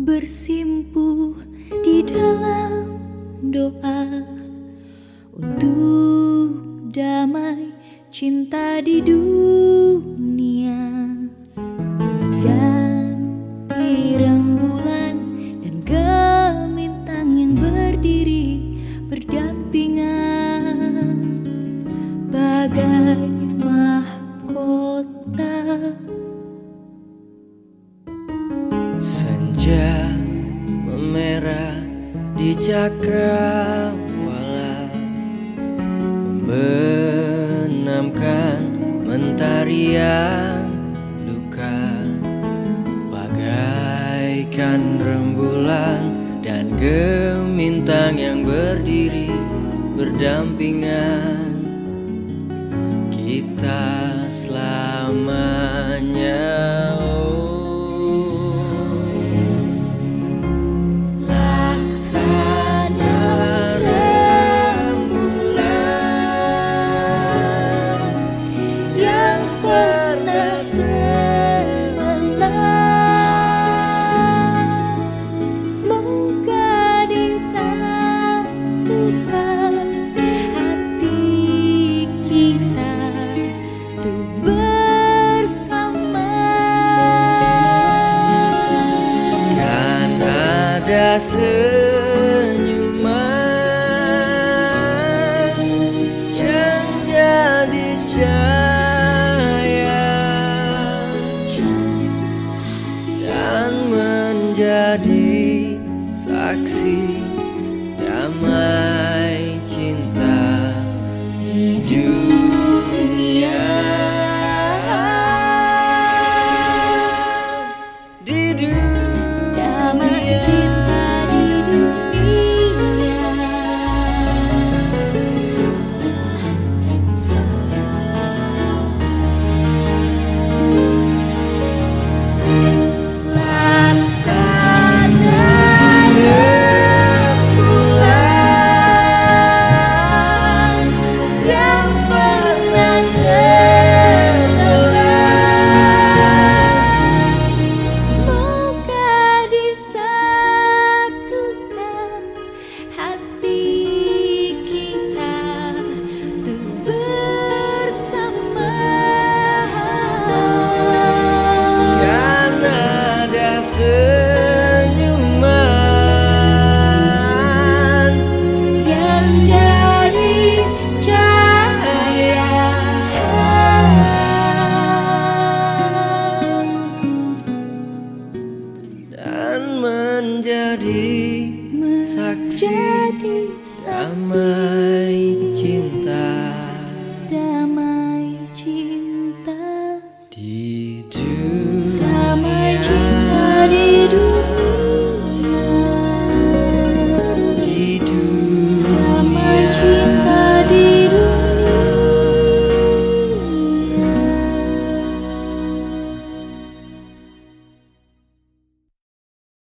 bersimpuh di dalam doa. Untuk damai cinta di dunia di cakrawala Membenamkan mentari yang duka. Bagaikan rembulan dan gemintang yang berdiri berdampingan Kita selamanya senyuman yang jadi cahaya dan menjadi saksi damai cinta dunia. chết đi. Xa mãi chia